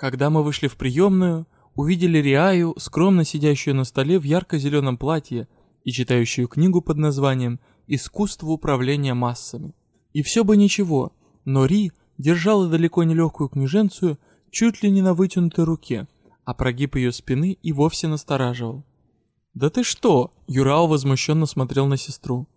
Когда мы вышли в приемную, увидели Риаю, скромно сидящую на столе в ярко-зеленом платье и читающую книгу под названием «Искусство управления массами». И все бы ничего, но Ри держала далеко не легкую княженцию чуть ли не на вытянутой руке, а прогиб ее спины и вовсе настораживал. «Да ты что?» — Юрао возмущенно смотрел на сестру.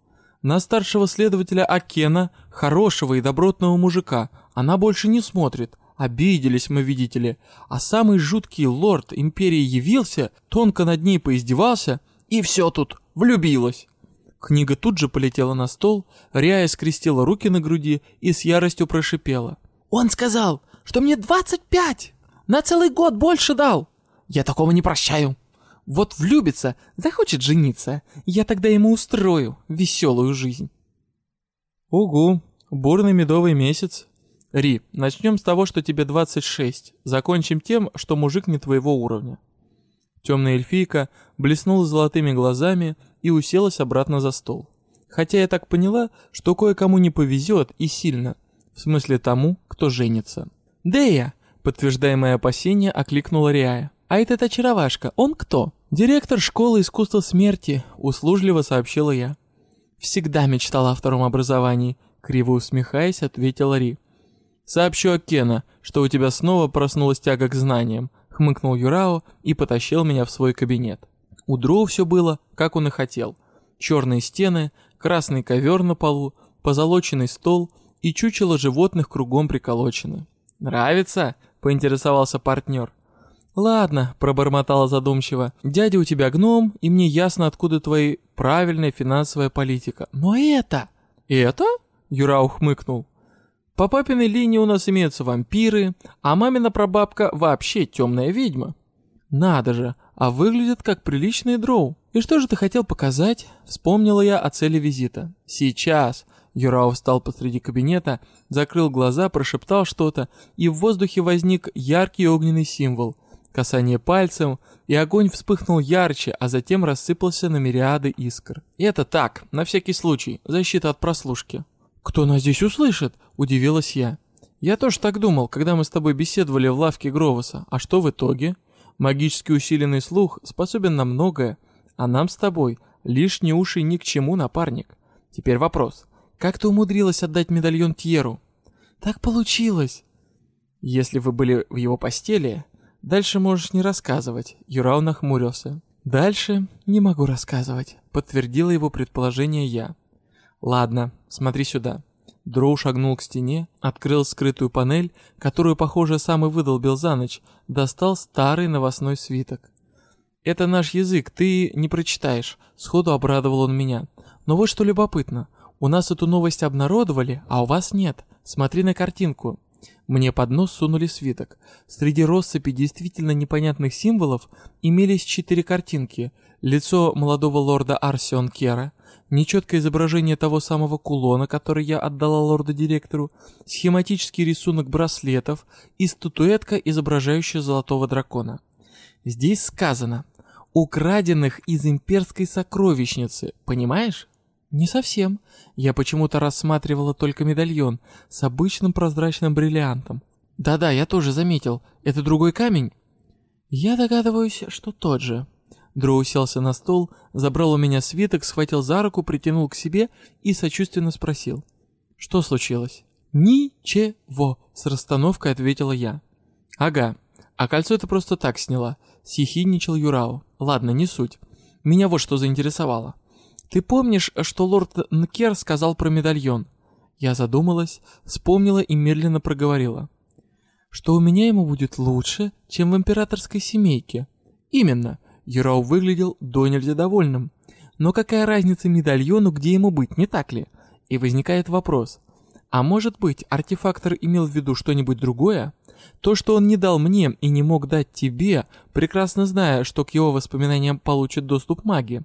«На старшего следователя Акена, хорошего и добротного мужика, она больше не смотрит. Обиделись мы, видите ли. А самый жуткий лорд империи явился, тонко над ней поиздевался, и все тут, влюбилась». Книга тут же полетела на стол, Ряя скрестила руки на груди и с яростью прошипела. «Он сказал, что мне 25! На целый год больше дал! Я такого не прощаю! Вот влюбится, захочет жениться, я тогда ему устрою веселую жизнь!» «Угу, бурный медовый месяц. Ри, начнем с того, что тебе 26, закончим тем, что мужик не твоего уровня». Темная эльфийка блеснула золотыми глазами и уселась обратно за стол. Хотя я так поняла, что кое-кому не повезет и сильно, в смысле тому, кто женится. «Дея!» — подтверждая мои опасения, окликнула Риая. «А этот очаровашка, он кто?» «Директор школы искусства смерти», — услужливо сообщила я. «Всегда мечтала о втором образовании», — криво усмехаясь, ответила Ри. «Сообщу Акена, что у тебя снова проснулась тяга к знаниям», хмыкнул Юрао и потащил меня в свой кабинет. У Дроу все было, как он и хотел. Черные стены, красный ковер на полу, позолоченный стол и чучело животных кругом приколочены. «Нравится?» — поинтересовался партнер. «Ладно», — пробормотала задумчиво, — «дядя у тебя гном, и мне ясно, откуда твоя правильная финансовая политика. Но это...» «Это?» — Юра ухмыкнул. По папиной линии у нас имеются вампиры, а мамина прабабка вообще темная ведьма. Надо же, а выглядит как приличный дроу. И что же ты хотел показать? Вспомнила я о цели визита. Сейчас. Юрао встал посреди кабинета, закрыл глаза, прошептал что-то, и в воздухе возник яркий огненный символ. Касание пальцем, и огонь вспыхнул ярче, а затем рассыпался на мириады искр. это так, на всякий случай, защита от прослушки. «Кто нас здесь услышит?» – удивилась я. «Я тоже так думал, когда мы с тобой беседовали в лавке Гровоса. А что в итоге? Магически усиленный слух способен на многое, а нам с тобой лишние уши ни к чему, напарник. Теперь вопрос. Как ты умудрилась отдать медальон Тьеру?» «Так получилось!» «Если вы были в его постели, дальше можешь не рассказывать», — Юрау нахмурился. «Дальше не могу рассказывать», — подтвердила его предположение я. «Ладно, смотри сюда». Дроу шагнул к стене, открыл скрытую панель, которую, похоже, сам и выдолбил за ночь, достал старый новостной свиток. «Это наш язык, ты не прочитаешь», — сходу обрадовал он меня. «Но вот что любопытно, у нас эту новость обнародовали, а у вас нет. Смотри на картинку». Мне под нос сунули свиток. Среди россыпи действительно непонятных символов имелись четыре картинки. Лицо молодого лорда Арсион Кера — нечеткое изображение того самого кулона, который я отдала лорду-директору, схематический рисунок браслетов и статуэтка, изображающая золотого дракона. Здесь сказано «украденных из имперской сокровищницы», понимаешь? Не совсем. Я почему-то рассматривала только медальон с обычным прозрачным бриллиантом. Да-да, я тоже заметил. Это другой камень? Я догадываюсь, что тот же. Дро уселся на стол, забрал у меня свиток, схватил за руку, притянул к себе и сочувственно спросил. «Что случилось?» «Ничего», — с расстановкой ответила я. «Ага, а кольцо это просто так сняла», — съехидничал Юрао. «Ладно, не суть. Меня вот что заинтересовало. Ты помнишь, что лорд Нкер сказал про медальон?» Я задумалась, вспомнила и медленно проговорила. «Что у меня ему будет лучше, чем в императорской семейке?» «Именно. Юрау выглядел до нельзя довольным. Но какая разница медальону, где ему быть, не так ли? И возникает вопрос. А может быть, артефактор имел в виду что-нибудь другое? То, что он не дал мне и не мог дать тебе, прекрасно зная, что к его воспоминаниям получит доступ маги.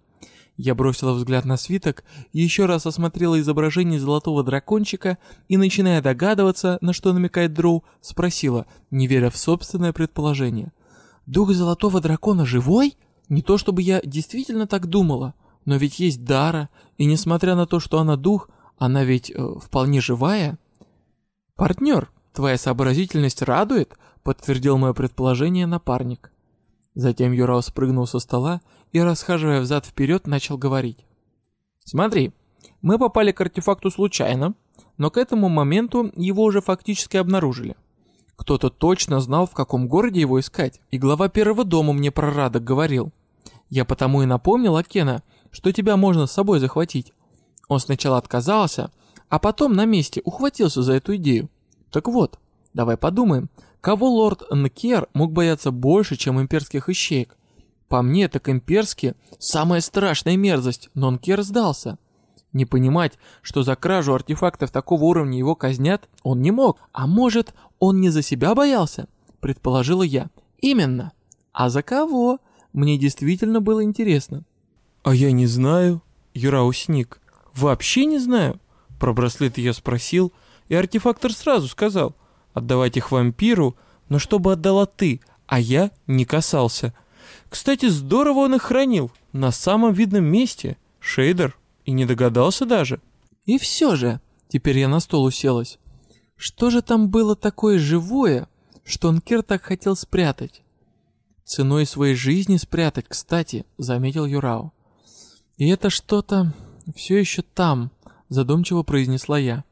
Я бросила взгляд на свиток, еще раз осмотрела изображение золотого дракончика и, начиная догадываться, на что намекает Дроу, спросила, не веря в собственное предположение. «Дух золотого дракона живой?» Не то чтобы я действительно так думала, но ведь есть Дара, и несмотря на то, что она дух, она ведь э, вполне живая. Партнер, твоя сообразительность радует, подтвердил мое предположение напарник. Затем Юрао спрыгнул со стола и, расхаживая взад-вперед, начал говорить. «Смотри, мы попали к артефакту случайно, но к этому моменту его уже фактически обнаружили. Кто-то точно знал, в каком городе его искать, и глава первого дома мне про Радок говорил. Я потому и напомнил Акена, что тебя можно с собой захватить. Он сначала отказался, а потом на месте ухватился за эту идею. Так вот, давай подумаем, кого лорд Нкер мог бояться больше, чем имперских ищеек? По мне, так имперские – самая страшная мерзость, но Нкер сдался. Не понимать, что за кражу артефактов такого уровня его казнят, он не мог. А может, он не за себя боялся? Предположила я. Именно. А за кого? Мне действительно было интересно. А я не знаю. Юрау сник. Вообще не знаю. Про браслет я спросил, и артефактор сразу сказал. Отдавать их вампиру, но чтобы отдала ты, а я не касался. Кстати, здорово он их хранил. На самом видном месте. Шейдер и не догадался даже. И все же, теперь я на стол уселась. Что же там было такое живое, что Анкер так хотел спрятать? Ценой своей жизни спрятать, кстати, заметил Юрао. И это что-то все еще там, задумчиво произнесла я.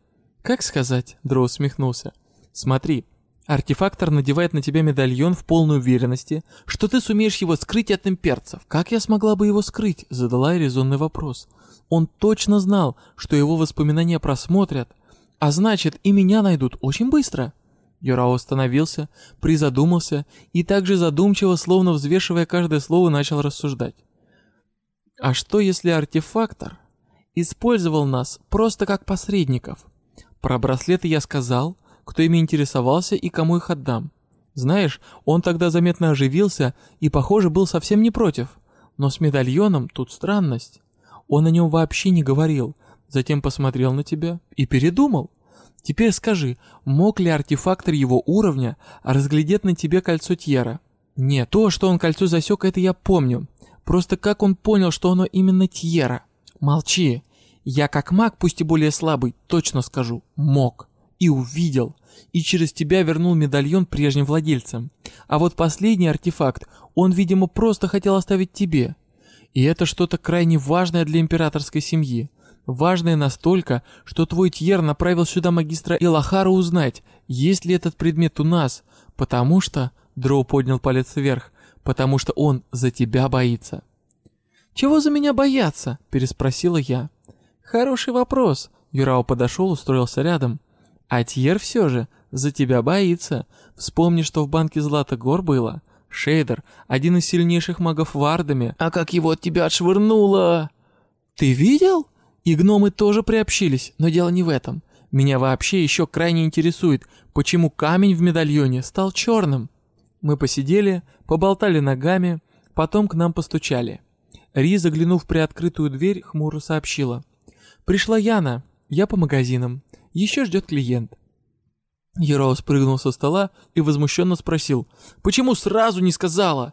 Как сказать, Дро усмехнулся. Смотри, Артефактор надевает на тебя медальон в полной уверенности, что ты сумеешь его скрыть от имперцев. Как я смогла бы его скрыть? Задала я резонный вопрос. Он точно знал, что его воспоминания просмотрят, а значит и меня найдут очень быстро. Юрао остановился, призадумался и также задумчиво, словно взвешивая каждое слово, начал рассуждать. А что если артефактор использовал нас просто как посредников? Про браслеты я сказал, кто ими интересовался и кому их отдам. Знаешь, он тогда заметно оживился и, похоже, был совсем не против. Но с медальоном тут странность. Он о нем вообще не говорил, затем посмотрел на тебя и передумал. Теперь скажи, мог ли артефактор его уровня разглядеть на тебе кольцо Тьера? Нет, то, что он кольцо засек, это я помню. Просто как он понял, что оно именно Тьера? Молчи. Я как маг, пусть и более слабый, точно скажу, мог и увидел, и через тебя вернул медальон прежним владельцам. А вот последний артефакт он, видимо, просто хотел оставить тебе. И это что-то крайне важное для императорской семьи. Важное настолько, что твой Тьер направил сюда магистра Илахара узнать, есть ли этот предмет у нас, потому что, Дроу поднял палец вверх, потому что он за тебя боится. «Чего за меня бояться?» – переспросила я. «Хороший вопрос». Юрао подошел, устроился рядом. А Тьер все же за тебя боится. Вспомни, что в банке Злата Гор было. Шейдер, один из сильнейших магов в Ардаме. А как его от тебя отшвырнуло? Ты видел? И гномы тоже приобщились, но дело не в этом. Меня вообще еще крайне интересует, почему камень в медальоне стал черным. Мы посидели, поболтали ногами, потом к нам постучали. Ри, заглянув в приоткрытую дверь, хмуро сообщила. «Пришла Яна, я по магазинам. Еще ждет клиент. Ероу спрыгнул со стола и возмущенно спросил, «Почему сразу не сказала?»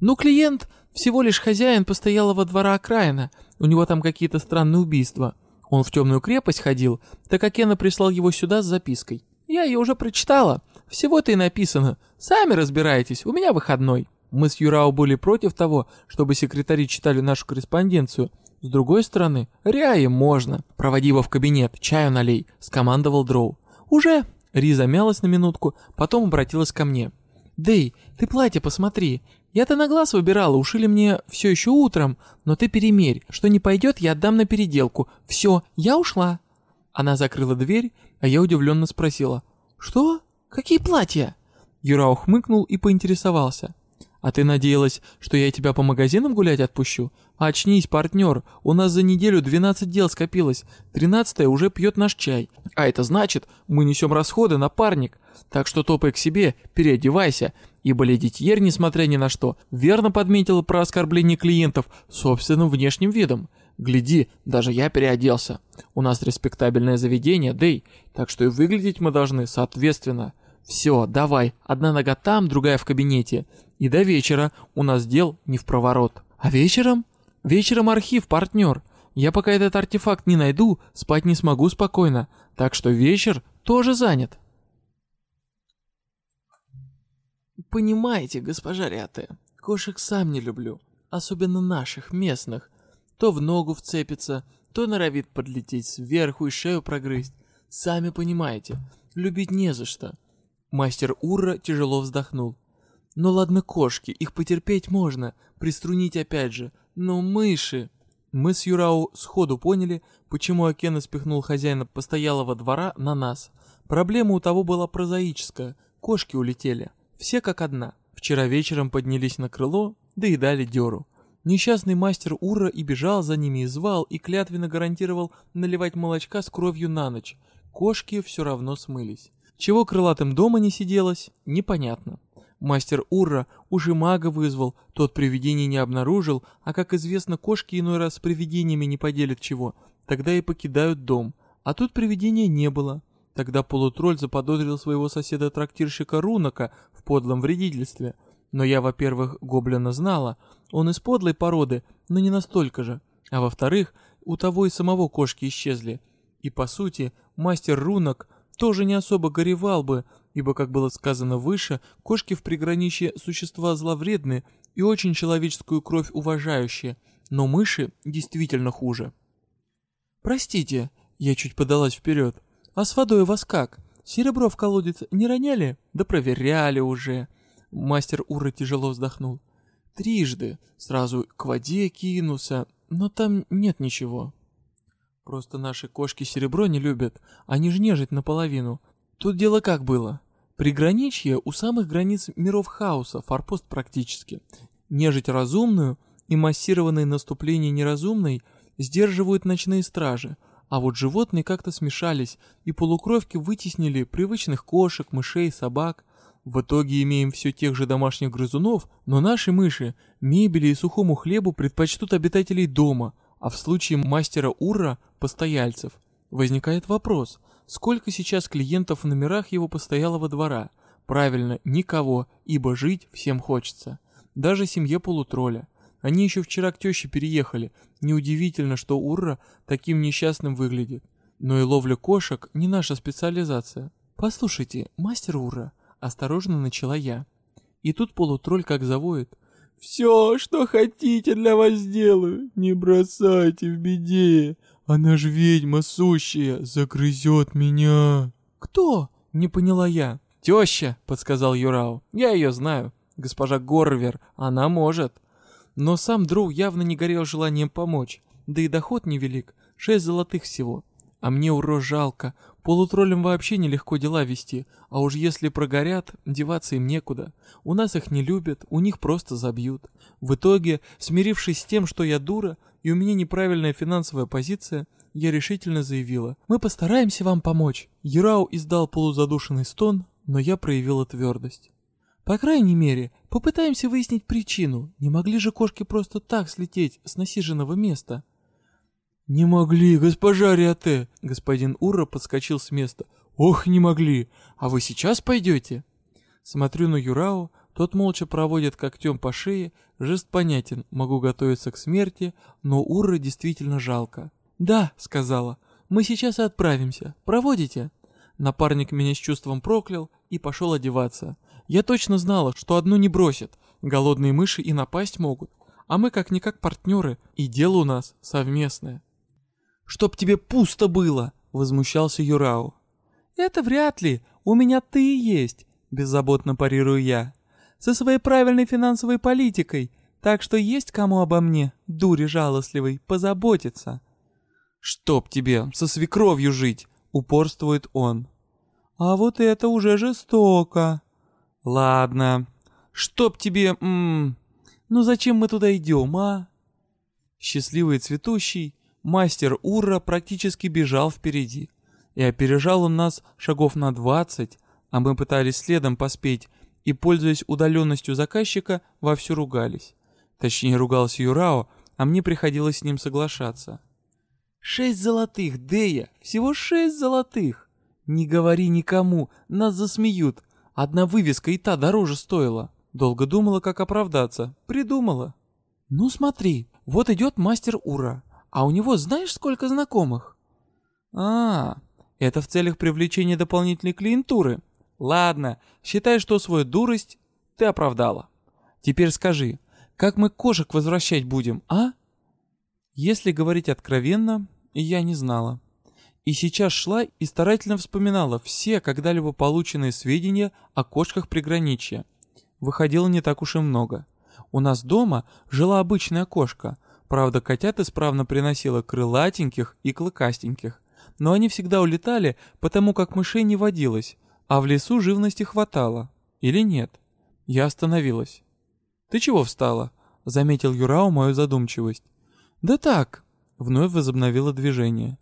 «Ну, клиент всего лишь хозяин постоялого двора окраина, у него там какие-то странные убийства. Он в темную крепость ходил, так как Акена прислал его сюда с запиской. Я ее уже прочитала, всего-то и написано. Сами разбирайтесь, у меня выходной». Мы с Юрао были против того, чтобы секретари читали нашу корреспонденцию, с другой стороны, Ряе можно. Проводи его в кабинет, чаю налей, скомандовал Дроу. Уже. Ри замялась на минутку, потом обратилась ко мне. Дэй, ты платье посмотри. Я-то на глаз выбирала, ушили мне все еще утром, но ты перемерь, что не пойдет, я отдам на переделку. Все, я ушла. Она закрыла дверь, а я удивленно спросила. Что? Какие платья? Юра ухмыкнул и поинтересовался. А ты надеялась, что я тебя по магазинам гулять отпущу? Очнись, партнер, у нас за неделю 12 дел скопилось, 13 уже пьет наш чай. А это значит, мы несем расходы на парник. Так что топай к себе, переодевайся, ибо леди Тьер, несмотря ни на что, верно подметила про оскорбление клиентов собственным внешним видом. Гляди, даже я переоделся. У нас респектабельное заведение, Дэй, так что и выглядеть мы должны соответственно. Все, давай, одна нога там, другая в кабинете. И до вечера у нас дел не в проворот. А вечером? Вечером архив, партнер. Я пока этот артефакт не найду, спать не смогу спокойно. Так что вечер тоже занят. Понимаете, госпожа Ряте, кошек сам не люблю, особенно наших, местных. То в ногу вцепится, то норовит подлететь сверху и шею прогрызть. Сами понимаете, любить не за что. Мастер Ура тяжело вздохнул. Ну ладно кошки, их потерпеть можно, приструнить опять же, но мыши... Мы с Юрау сходу поняли, почему Акена спихнул хозяина постоялого двора на нас. Проблема у того была прозаическая, кошки улетели, все как одна. Вчера вечером поднялись на крыло, да и дали дёру. Несчастный мастер Ура и бежал за ними и звал, и клятвенно гарантировал наливать молочка с кровью на ночь. Кошки все равно смылись. Чего крылатым дома не сиделось, непонятно. Мастер Урра уже мага вызвал, тот привидений не обнаружил, а как известно, кошки иной раз с привидениями не поделят чего, тогда и покидают дом. А тут привидения не было. Тогда полутролль заподозрил своего соседа-трактирщика Рунака в подлом вредительстве. Но я, во-первых, гоблина знала, он из подлой породы, но не настолько же. А во-вторых, у того и самого кошки исчезли. И по сути, мастер Рунок тоже не особо горевал бы, ибо, как было сказано выше, кошки в приграничье существа зловредны и очень человеческую кровь уважающие, но мыши действительно хуже. «Простите», — я чуть подалась вперед, — «а с водой у вас как? Серебро в колодец не роняли? Да проверяли уже». Мастер Ура тяжело вздохнул. «Трижды. Сразу к воде кинулся, но там нет ничего». «Просто наши кошки серебро не любят, они ж нежить наполовину. Тут дело как было? Приграничье у самых границ миров хаоса, форпост практически. Нежить разумную и массированные наступления неразумной сдерживают ночные стражи, а вот животные как-то смешались, и полукровки вытеснили привычных кошек, мышей, собак. В итоге имеем все тех же домашних грызунов, но наши мыши мебели и сухому хлебу предпочтут обитателей дома, а в случае мастера Ура – постояльцев. Возникает вопрос, сколько сейчас клиентов в номерах его постоялого двора. Правильно, никого, ибо жить всем хочется. Даже семье полутролля. Они еще вчера к теще переехали. Неудивительно, что Урра таким несчастным выглядит. Но и ловля кошек не наша специализация. Послушайте, мастер Урра, осторожно начала я. И тут полутролль как завоет. «Все, что хотите, для вас сделаю. Не бросайте в беде. Она ж ведьма сущая, загрызет меня. Кто? Не поняла я. Теща, подсказал Юрау. Я ее знаю. Госпожа Горвер, она может. Но сам Дроу явно не горел желанием помочь. Да и доход невелик. Шесть золотых всего. А мне уро жалко. Полутроллям вообще нелегко дела вести. А уж если прогорят, деваться им некуда. У нас их не любят, у них просто забьют. В итоге, смирившись с тем, что я дура, и у меня неправильная финансовая позиция, я решительно заявила. «Мы постараемся вам помочь». Юрау издал полузадушенный стон, но я проявила твердость. «По крайней мере, попытаемся выяснить причину. Не могли же кошки просто так слететь с насиженного места?» «Не могли, госпожа Риате!» Господин Ура подскочил с места. «Ох, не могли! А вы сейчас пойдете?» Смотрю на Юрау, тот молча проводит когтем по шее, жест понятен, могу готовиться к смерти, но Урры действительно жалко. «Да», — сказала, — «мы сейчас и отправимся. Проводите?» Напарник меня с чувством проклял и пошел одеваться. Я точно знала, что одну не бросит, голодные мыши и напасть могут, а мы как-никак партнеры, и дело у нас совместное. «Чтоб тебе пусто было!» — возмущался Юрау. «Это вряд ли, у меня ты и есть», — беззаботно парирую я со своей правильной финансовой политикой, так что есть кому обо мне, дуре жалостливой, позаботиться. «Чтоб тебе со свекровью жить!» — упорствует он. «А вот это уже жестоко!» «Ладно. Чтоб тебе... М -м, ну зачем мы туда идем, а?» Счастливый цветущий, мастер Ура практически бежал впереди. И опережал он нас шагов на двадцать, а мы пытались следом поспеть, и, пользуясь удаленностью заказчика, вовсю ругались. Точнее, ругался Юрао, а мне приходилось с ним соглашаться. «Шесть золотых, Дея! Всего шесть золотых! Не говори никому, нас засмеют. Одна вывеска и та дороже стоила». Долго думала, как оправдаться. Придумала. «Ну смотри, вот идет мастер Ура, а у него знаешь сколько знакомых?» «А, это в целях привлечения дополнительной клиентуры. Ладно, считай, что свою дурость ты оправдала. Теперь скажи, как мы кошек возвращать будем, а? Если говорить откровенно, я не знала. И сейчас шла и старательно вспоминала все когда-либо полученные сведения о кошках приграничья. Выходило не так уж и много. У нас дома жила обычная кошка, правда котят исправно приносила крылатеньких и клыкастеньких. Но они всегда улетали, потому как мышей не водилось, а в лесу живности хватало. Или нет? Я остановилась. «Ты чего встала?» — заметил Юрау мою задумчивость. «Да так», — вновь возобновила движение.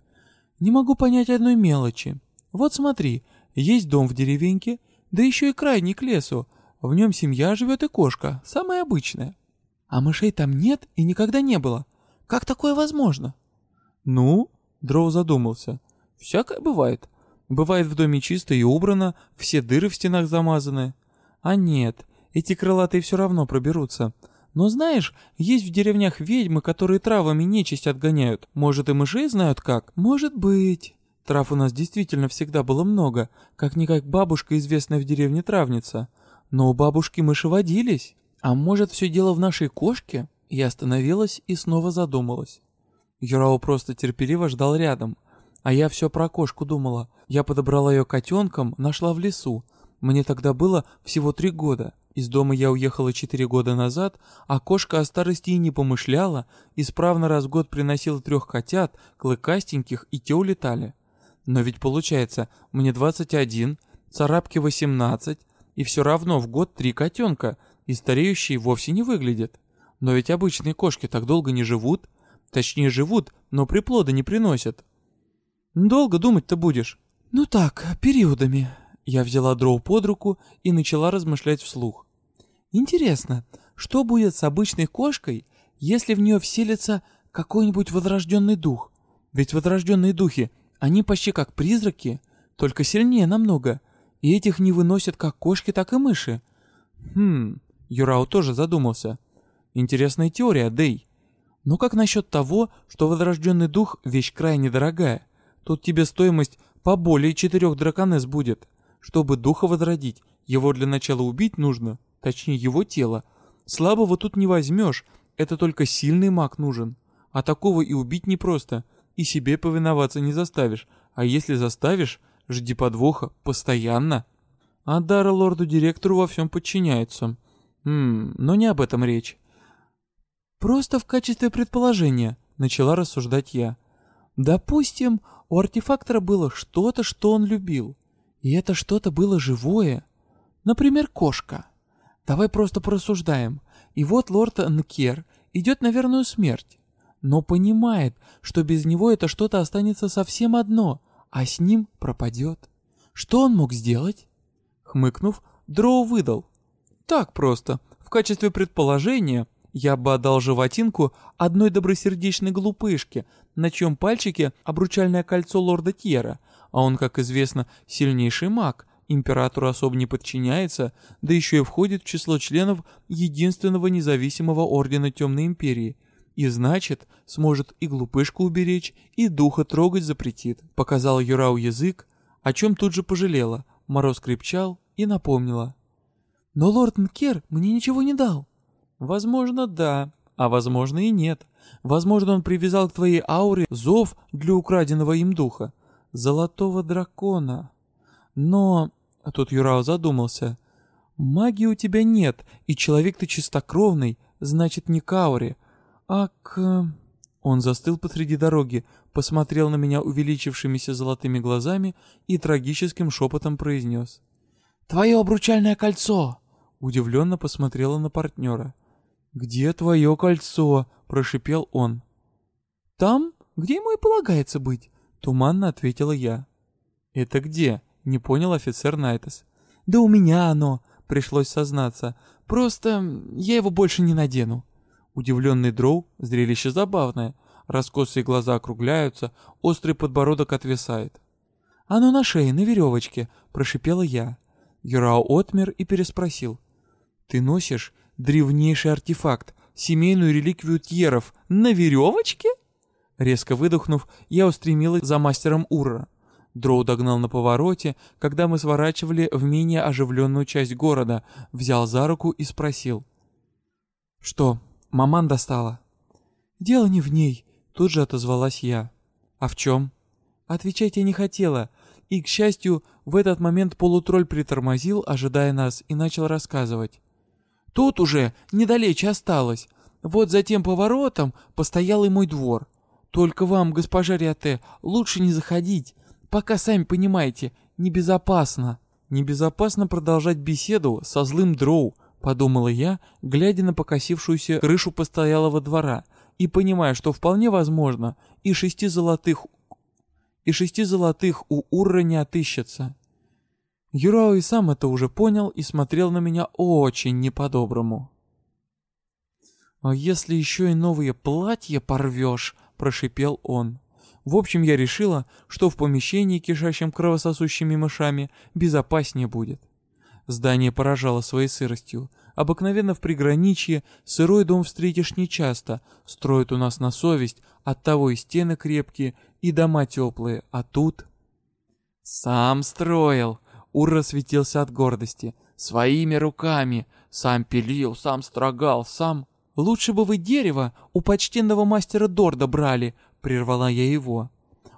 «Не могу понять одной мелочи. Вот смотри, есть дом в деревеньке, да еще и крайний к лесу. В нем семья живет и кошка, самая обычная. А мышей там нет и никогда не было. Как такое возможно?» «Ну?» — Дроу задумался. «Всякое бывает. Бывает в доме чисто и убрано, все дыры в стенах замазаны. А нет, эти крылатые все равно проберутся. Но знаешь, есть в деревнях ведьмы, которые травами нечисть отгоняют. Может, и мышей знают как? Может быть. Трав у нас действительно всегда было много, как-никак бабушка, известная в деревне травница. Но у бабушки мыши водились. А может, все дело в нашей кошке? Я остановилась и снова задумалась. Юрао просто терпеливо ждал рядом. А я все про кошку думала. Я подобрала ее котенком, нашла в лесу. Мне тогда было всего три года. Из дома я уехала четыре года назад, а кошка о старости и не помышляла, исправно раз в год приносила трех котят, клыкастеньких, и те улетали. Но ведь получается, мне 21, царапки 18, и все равно в год три котенка, и стареющие вовсе не выглядят. Но ведь обычные кошки так долго не живут, точнее живут, но приплода не приносят. Долго думать-то будешь? Ну так, периодами, я взяла дроу под руку и начала размышлять вслух. Интересно, что будет с обычной кошкой, если в нее вселится какой-нибудь возрожденный дух? Ведь возрожденные духи, они почти как призраки, только сильнее намного, и этих не выносят как кошки, так и мыши. Хм, Юрау тоже задумался. Интересная теория, Дэй. Но как насчет того, что возрожденный дух — вещь крайне дорогая? Тут тебе стоимость поболее четырех драконес будет. Чтобы духа возродить, его для начала убить нужно, точнее его тело. Слабого тут не возьмешь, это только сильный маг нужен. А такого и убить непросто, и себе повиноваться не заставишь, а если заставишь, жди подвоха постоянно. А Дара лорду-директору во всем подчиняется. Хм, но не об этом речь. Просто в качестве предположения, начала рассуждать я. Допустим, у артефактора было что-то, что он любил. И это что-то было живое. Например, кошка. Давай просто порассуждаем. И вот лорд Нкер идет на верную смерть. Но понимает, что без него это что-то останется совсем одно, а с ним пропадет. Что он мог сделать? Хмыкнув, Дроу выдал. Так просто. В качестве предположения я бы отдал животинку одной добросердечной глупышке, на чьем пальчике обручальное кольцо лорда Тьера — а он, как известно, сильнейший маг, императору особо не подчиняется, да еще и входит в число членов единственного независимого ордена Темной Империи. И значит, сможет и глупышку уберечь, и духа трогать запретит. Показал Юрау язык, о чем тут же пожалела. Мороз крепчал и напомнила. «Но лорд Нкер мне ничего не дал». «Возможно, да, а возможно и нет. Возможно, он привязал к твоей ауре зов для украденного им духа золотого дракона. Но... А тут Юрао задумался. Магии у тебя нет, и человек ты чистокровный, значит не Каури, а к... Он застыл посреди дороги, посмотрел на меня увеличившимися золотыми глазами и трагическим шепотом произнес. «Твое обручальное кольцо!» Удивленно посмотрела на партнера. «Где твое кольцо?» – прошипел он. «Там, где ему и полагается быть», Туманно ответила я. «Это где?» — не понял офицер Найтес. «Да у меня оно!» — пришлось сознаться. «Просто я его больше не надену». Удивленный дроу, зрелище забавное. Раскосые глаза округляются, острый подбородок отвисает. «Оно на шее, на веревочке», — прошипела я. Юрао отмер и переспросил. «Ты носишь древнейший артефакт, семейную реликвию Тьеров, на веревочке?» Резко выдохнув, я устремилась за мастером Ура. Дроу догнал на повороте, когда мы сворачивали в менее оживленную часть города, взял за руку и спросил. «Что, маман достала?» «Дело не в ней», — тут же отозвалась я. «А в чем?» Отвечать я не хотела, и, к счастью, в этот момент полутролль притормозил, ожидая нас, и начал рассказывать. «Тут уже недалече осталось. Вот за тем поворотом постоял и мой двор. Только вам, госпожа Риате, лучше не заходить, пока, сами понимаете, небезопасно». «Небезопасно продолжать беседу со злым дроу», — подумала я, глядя на покосившуюся крышу постоялого двора, и понимая, что вполне возможно, и шести золотых и шести золотых у Урра не отыщется. Юрао и сам это уже понял и смотрел на меня очень не по-доброму. «А если еще и новые платья порвешь?» – прошипел он. В общем, я решила, что в помещении, кишащем кровососущими мышами, безопаснее будет. Здание поражало своей сыростью. Обыкновенно в приграничье сырой дом встретишь нечасто, строят у нас на совесть, оттого и стены крепкие, и дома теплые, а тут... Сам строил. Ур светился от гордости. Своими руками. Сам пилил, сам строгал, сам... Лучше бы вы дерево у почтенного мастера Дорда брали, прервала я его.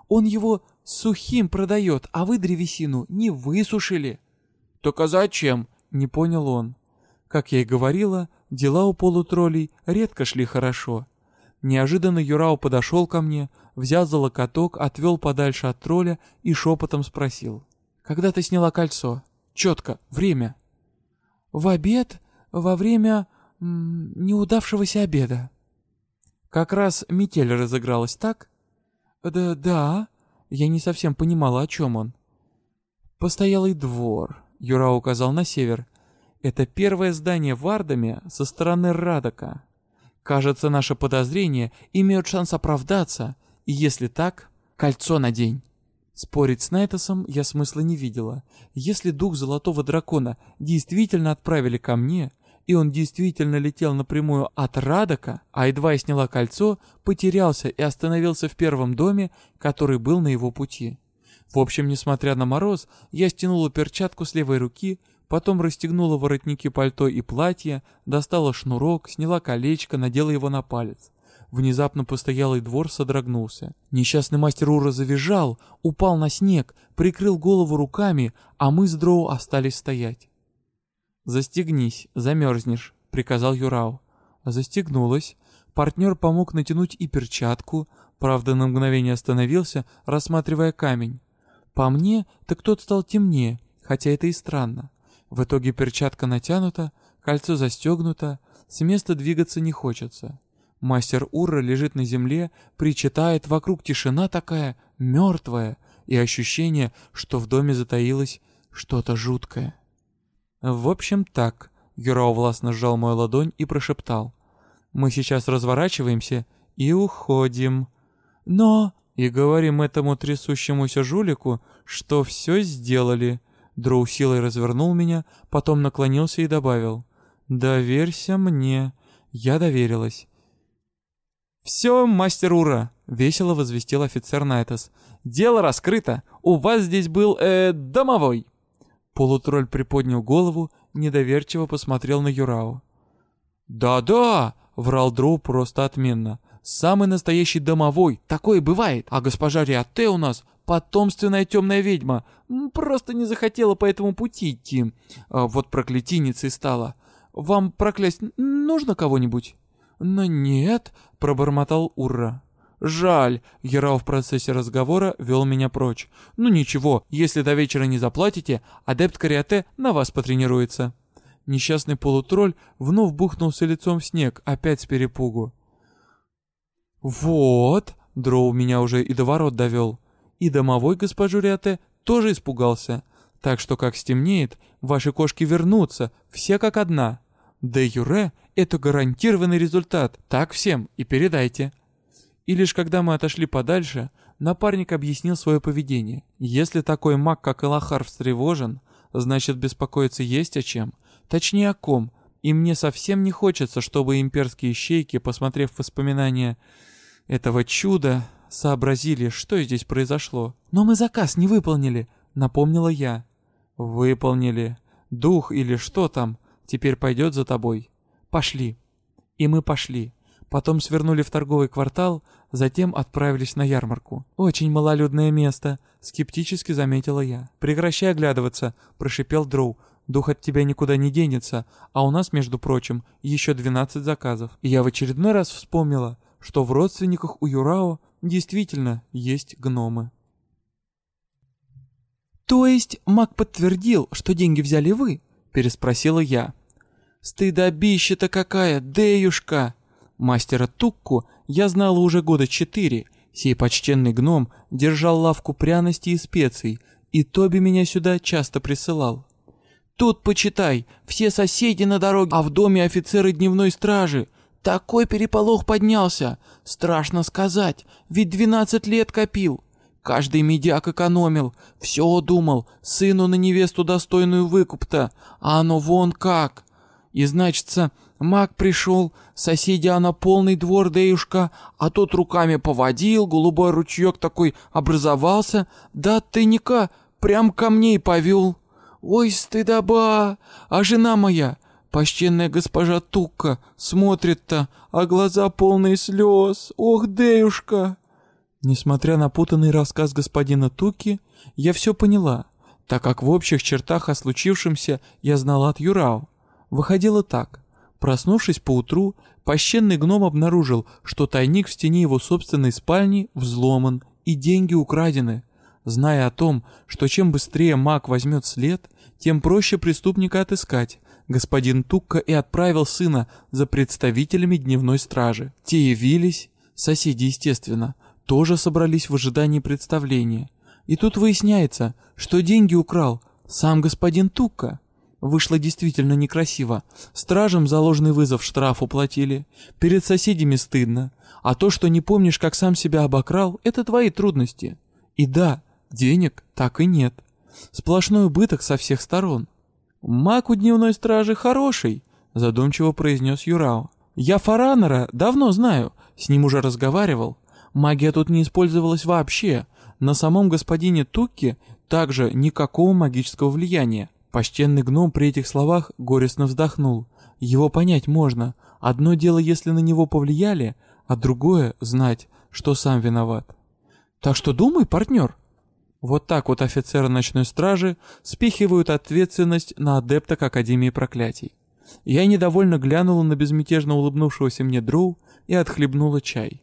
Он его сухим продает, а вы древесину не высушили. Так а зачем? Не понял он. Как я и говорила, дела у полутроллей редко шли хорошо. Неожиданно Юрау подошел ко мне, взял за локоток, отвел подальше от тролля и шепотом спросил. «Когда ты сняла кольцо? Четко, время». «В обед, во время м, неудавшегося обеда». «Как раз метель разыгралась, так?» «Да, да». Я не совсем понимала, о чем он. «Постоялый двор», — Юра указал на север. «Это первое здание в Ардаме со стороны Радока». Кажется, наши подозрения имеют шанс оправдаться, и если так, кольцо надень. Спорить с Найтосом я смысла не видела. Если дух Золотого Дракона действительно отправили ко мне, и он действительно летел напрямую от Радока, а едва я сняла кольцо, потерялся и остановился в первом доме, который был на его пути. В общем, несмотря на мороз, я стянула перчатку с левой руки, Потом расстегнула воротники пальто и платья, достала шнурок, сняла колечко, надела его на палец. Внезапно постоялый двор содрогнулся. Несчастный мастер Ура завизжал, упал на снег, прикрыл голову руками, а мы с Дроу остались стоять. «Застегнись, замерзнешь», — приказал Юрау. Застегнулась. Партнер помог натянуть и перчатку, правда, на мгновение остановился, рассматривая камень. По мне, так тот стал темнее, хотя это и странно. В итоге перчатка натянута, кольцо застегнуто, с места двигаться не хочется. Мастер Урра лежит на земле, причитает, вокруг тишина такая, мертвая, и ощущение, что в доме затаилось что-то жуткое. В общем так, Героу властно сжал мою ладонь и прошептал. Мы сейчас разворачиваемся и уходим. Но... И говорим этому трясущемуся жулику, что все сделали — Дроу силой развернул меня, потом наклонился и добавил. «Доверься мне». Я доверилась. «Все, мастер Ура!» — весело возвестил офицер Найтас. «Дело раскрыто! У вас здесь был, э, домовой!» Полутролль приподнял голову, недоверчиво посмотрел на Юрау. «Да-да!» — врал Дроу просто отменно. «Самый настоящий домовой! Такое бывает! А госпожа Риате у нас потомственная темная ведьма. Просто не захотела по этому пути идти. А вот проклятийницей стала. Вам проклясть нужно кого-нибудь? Но нет, пробормотал Урра. Жаль, Герау в процессе разговора вел меня прочь. Ну ничего, если до вечера не заплатите, адепт Кариате на вас потренируется. Несчастный полутролль вновь бухнулся лицом в снег, опять с перепугу. «Вот!» — Дроу меня уже и до ворот довел. И домовой госпожу Риате тоже испугался. Так что как стемнеет, ваши кошки вернутся, все как одна. Де юре — это гарантированный результат, так всем и передайте. И лишь когда мы отошли подальше, напарник объяснил свое поведение. Если такой маг, как Элахар, встревожен, значит беспокоиться есть о чем. Точнее о ком. И мне совсем не хочется, чтобы имперские щейки, посмотрев воспоминания этого чуда, сообразили, что здесь произошло. Но мы заказ не выполнили, напомнила я. Выполнили. Дух или что там, теперь пойдет за тобой. Пошли. И мы пошли. Потом свернули в торговый квартал, затем отправились на ярмарку. «Очень малолюдное место», — скептически заметила я. «Прекращай оглядываться», — прошипел Дроу. «Дух от тебя никуда не денется, а у нас, между прочим, еще 12 заказов». И я в очередной раз вспомнила, что в родственниках у Юрао действительно есть гномы. «То есть маг подтвердил, что деньги взяли вы?» — переспросила я. «Стыдобище-то какая, Деюшка!» Мастера Тукку я знала уже года четыре. Сей почтенный гном держал лавку пряностей и специй, и Тоби меня сюда часто присылал. «Тут, почитай, все соседи на дороге, а в доме офицеры дневной стражи. Такой переполох поднялся, страшно сказать, ведь двенадцать лет копил. Каждый медяк экономил, все думал, сыну на невесту достойную выкуп-то, а оно вон как. И значится, маг пришел, соседи она полный двор деюшка, а тот руками поводил, голубой ручеек такой образовался, да тайника прям ко мне и повел. Ой, стыдоба, а жена моя, почтенная госпожа Тукка, смотрит-то, а глаза полные слез, ох, деюшка. Несмотря на путанный рассказ господина Туки, я все поняла, так как в общих чертах о случившемся я знала от Юрао. Выходило так. Проснувшись поутру, пощенный гном обнаружил, что тайник в стене его собственной спальни взломан и деньги украдены. Зная о том, что чем быстрее маг возьмет след, тем проще преступника отыскать, господин Тукка и отправил сына за представителями дневной стражи. Те явились, соседи, естественно, тоже собрались в ожидании представления. И тут выясняется, что деньги украл сам господин Тукка. Вышло действительно некрасиво. Стражам заложенный вызов штраф уплатили. Перед соседями стыдно. А то, что не помнишь, как сам себя обокрал, это твои трудности. И да, денег так и нет. Сплошной убыток со всех сторон. «Маг у дневной стражи хороший», — задумчиво произнес Юрао. «Я Фаранера давно знаю, с ним уже разговаривал. Магия тут не использовалась вообще. На самом господине Тукке также никакого магического влияния. Почтенный гном при этих словах горестно вздохнул. Его понять можно. Одно дело, если на него повлияли, а другое — знать, что сам виноват. Так что думай, партнер. Вот так вот офицеры ночной стражи спихивают ответственность на адепток Академии Проклятий. Я недовольно глянула на безмятежно улыбнувшегося мне Дроу и отхлебнула чай.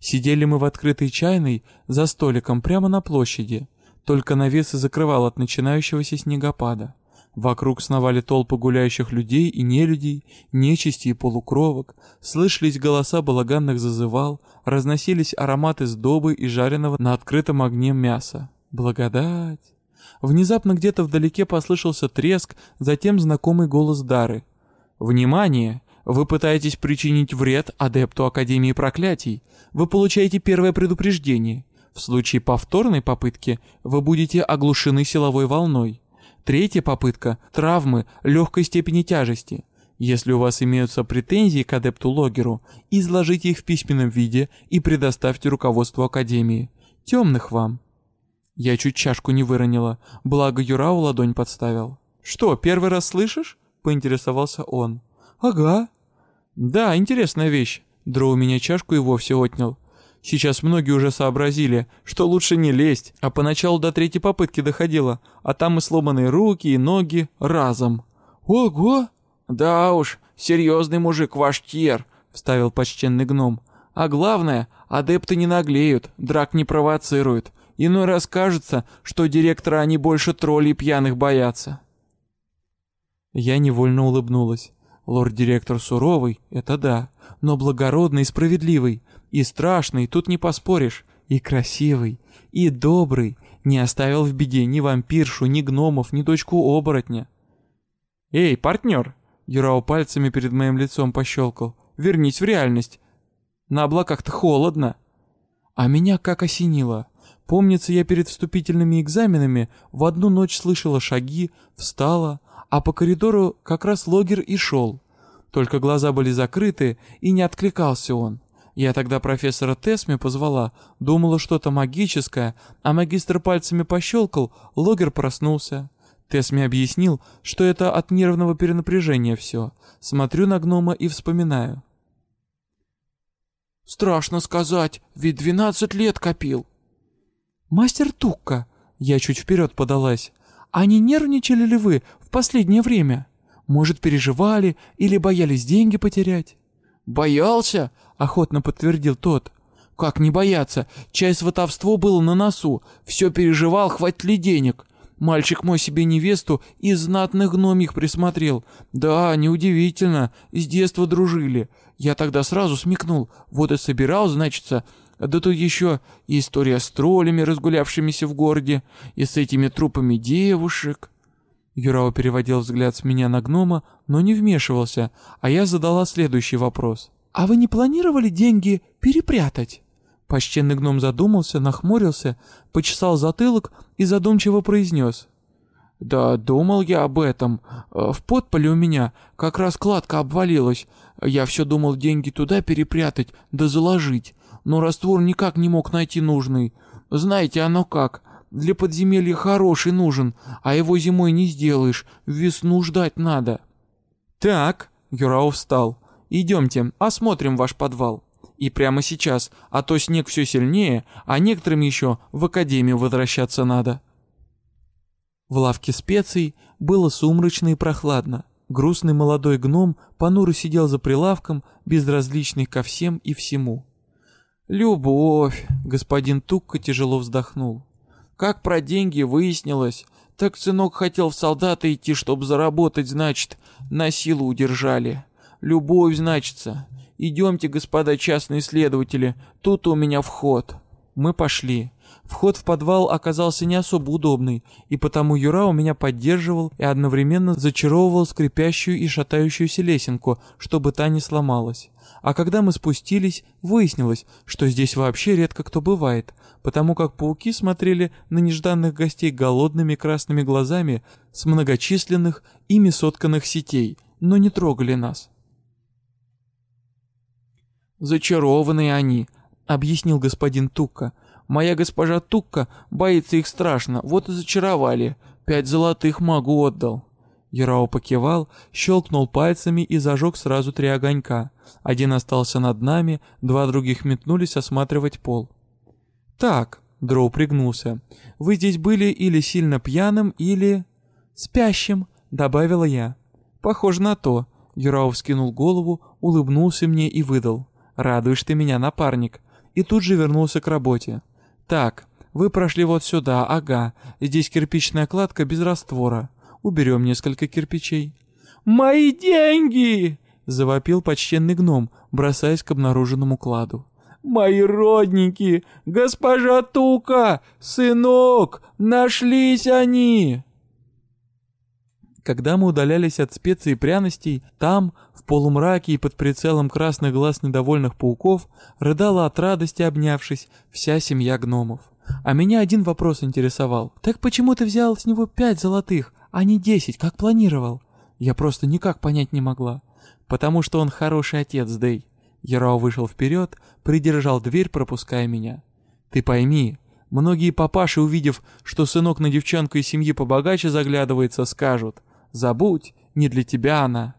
Сидели мы в открытой чайной за столиком прямо на площади, только навес и закрывал от начинающегося снегопада. Вокруг сновали толпы гуляющих людей и нелюдей, нечисти и полукровок, слышались голоса балаганных зазывал, разносились ароматы сдобы и жареного на открытом огне мяса. Благодать! Внезапно где-то вдалеке послышался треск, затем знакомый голос Дары. «Внимание! Вы пытаетесь причинить вред адепту Академии Проклятий. Вы получаете первое предупреждение. В случае повторной попытки вы будете оглушены силовой волной. Третья попытка – травмы легкой степени тяжести. Если у вас имеются претензии к адепту Логеру, изложите их в письменном виде и предоставьте руководству Академии. Темных вам. Я чуть чашку не выронила, благо Юрау ладонь подставил. «Что, первый раз слышишь?» – поинтересовался он. «Ага». «Да, интересная вещь». Дроу меня чашку и вовсе отнял. Сейчас многие уже сообразили, что лучше не лезть, а поначалу до третьей попытки доходило, а там и сломанные руки, и ноги разом. «Ого!» «Да уж, серьезный мужик ваш Тьер», — вставил почтенный гном. «А главное, адепты не наглеют, драк не провоцируют. Иной раз кажется, что директора они больше троллей пьяных боятся». Я невольно улыбнулась. Лорд-директор суровый, это да, но благородный и справедливый, и страшный, тут не поспоришь, и красивый, и добрый, не оставил в беде ни вампиршу, ни гномов, ни дочку оборотня. «Эй, партнер!» Юрао пальцами перед моим лицом пощелкал. «Вернись в реальность. На облаках-то холодно». А меня как осенило. Помнится, я перед вступительными экзаменами в одну ночь слышала шаги, встала, а по коридору как раз логер и шел. Только глаза были закрыты, и не откликался он. Я тогда профессора Тесми позвала, думала что-то магическое, а магистр пальцами пощелкал, логер проснулся. Тесми объяснил, что это от нервного перенапряжения все. Смотрю на гнома и вспоминаю. «Страшно сказать, ведь двенадцать лет копил». «Мастер Тукка», я чуть вперед подалась, «а не нервничали ли вы в последнее время? Может, переживали или боялись деньги потерять?» «Боялся?» — охотно подтвердил тот. «Как не бояться? Чай сватовство было на носу. Все переживал, хватит ли денег. Мальчик мой себе невесту из знатных гномих присмотрел. Да, неудивительно, с детства дружили. Я тогда сразу смекнул. Вот и собирал, значится. Да тут еще и история с троллями, разгулявшимися в городе, и с этими трупами девушек». Юрао переводил взгляд с меня на гнома, но не вмешивался, а я задала следующий вопрос. «А вы не планировали деньги перепрятать?» Почтенный гном задумался, нахмурился, почесал затылок и задумчиво произнес. «Да думал я об этом. Э, в подполе у меня как раз кладка обвалилась. Я все думал деньги туда перепрятать, да заложить. Но раствор никак не мог найти нужный. Знаете, оно как. Для подземелья хороший нужен, а его зимой не сделаешь, весну ждать надо». «Так», — Юрао встал, — «идемте, осмотрим ваш подвал. И прямо сейчас, а то снег все сильнее, а некоторым еще в академию возвращаться надо». В лавке специй было сумрачно и прохладно. Грустный молодой гном понуро сидел за прилавком, безразличный ко всем и всему. «Любовь!» — господин Тукка тяжело вздохнул. Как про деньги выяснилось, так сынок хотел в солдаты идти, чтобы заработать, значит, на силу удержали. Любовь, значится. Идемте, господа частные следователи, тут у меня вход. Мы пошли. Вход в подвал оказался не особо удобный, и потому Юра у меня поддерживал и одновременно зачаровывал скрипящую и шатающуюся лесенку, чтобы та не сломалась. А когда мы спустились, выяснилось, что здесь вообще редко кто бывает, потому как пауки смотрели на нежданных гостей голодными красными глазами с многочисленных ими сотканных сетей, но не трогали нас. «Зачарованные они», — объяснил господин Тукка. «Моя госпожа Тукка боится их страшно, вот и зачаровали. Пять золотых могу отдал». Ярао покивал, щелкнул пальцами и зажег сразу три огонька. Один остался над нами, два других метнулись осматривать пол. «Так», — Дроу пригнулся, — «вы здесь были или сильно пьяным, или...» «Спящим», — добавила я. «Похоже на то». Юрао вскинул голову, улыбнулся мне и выдал. «Радуешь ты меня, напарник». И тут же вернулся к работе. «Так, вы прошли вот сюда, ага. Здесь кирпичная кладка без раствора уберем несколько кирпичей». «Мои деньги!» — завопил почтенный гном, бросаясь к обнаруженному кладу. «Мои родники! Госпожа Тука! Сынок! Нашлись они!» Когда мы удалялись от специй и пряностей, там, в полумраке и под прицелом красных глаз недовольных пауков, рыдала от радости, обнявшись, вся семья гномов. А меня один вопрос интересовал. «Так почему ты взял с него пять золотых, а не десять, как планировал. Я просто никак понять не могла. Потому что он хороший отец, Дэй. Ярао вышел вперед, придержал дверь, пропуская меня. Ты пойми, многие папаши, увидев, что сынок на девчонку из семьи побогаче заглядывается, скажут, забудь, не для тебя она.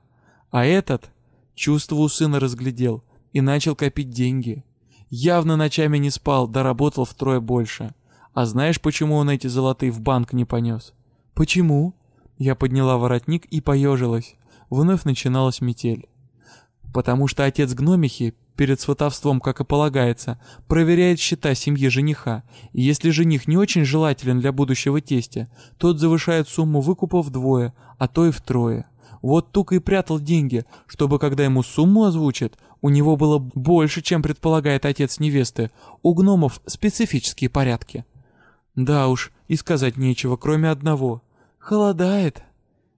А этот чувство у сына разглядел и начал копить деньги. Явно ночами не спал, да работал втрое больше. А знаешь, почему он эти золотые в банк не понес? Почему? Я подняла воротник и поежилась. Вновь начиналась метель. Потому что отец гномихи, перед сватовством, как и полагается, проверяет счета семьи жениха, и если жених не очень желателен для будущего тестя, тот завышает сумму выкупа вдвое, а то и втрое. Вот Тука и прятал деньги, чтобы когда ему сумму озвучат, у него было больше, чем предполагает отец невесты. У гномов специфические порядки. Да уж, и сказать нечего, кроме одного — «Холодает».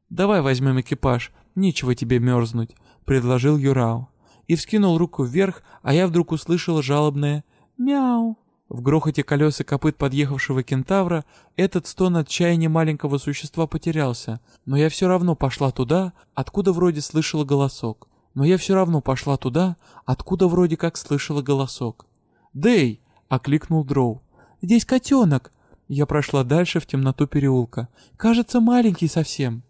«Давай возьмем экипаж, нечего тебе мерзнуть», — предложил Юрао. И вскинул руку вверх, а я вдруг услышал жалобное «мяу». В грохоте колес и копыт подъехавшего кентавра этот стон отчаяния маленького существа потерялся, но я все равно пошла туда, откуда вроде слышала голосок. но я все равно пошла туда, откуда вроде как слышала голосок. «Дэй!» — окликнул Дроу. «Здесь котенок!» Я прошла дальше в темноту переулка. «Кажется, маленький совсем».